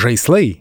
Žaislai.